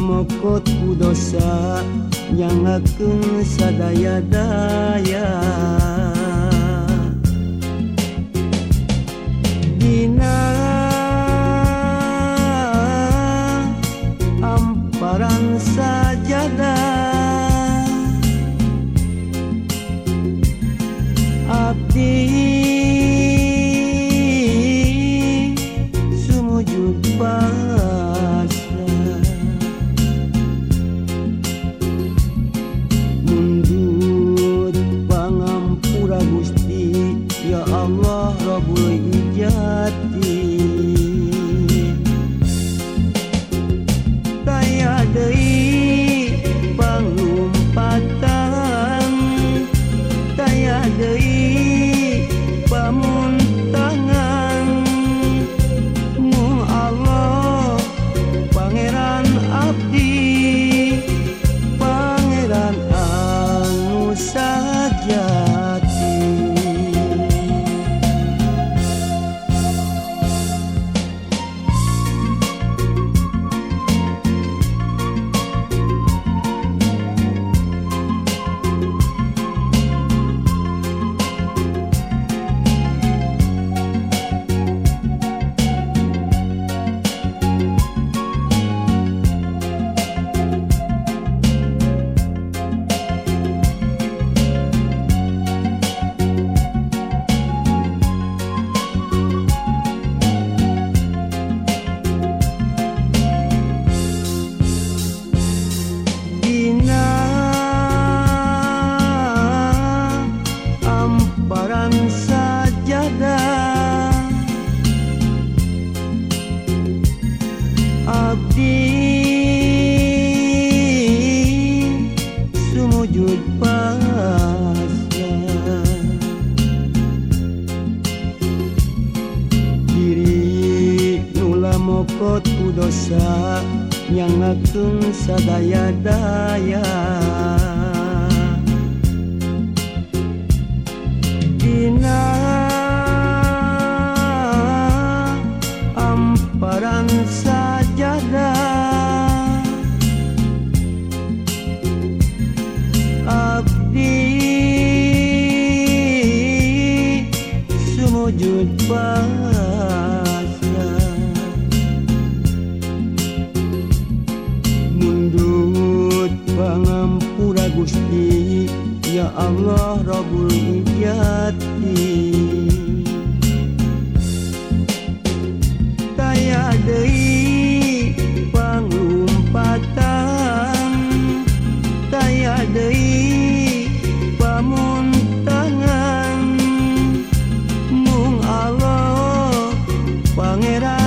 mokot kudosa yang ngakeun sadaya-daya di Sumujud pasrah. Diri nula mokot kudosa Yang ngatung sadaya-daya. Dina wujud bahasa. Mundut pangampura Gusti ya Allah Rabbul Hijati kaya deui Juan era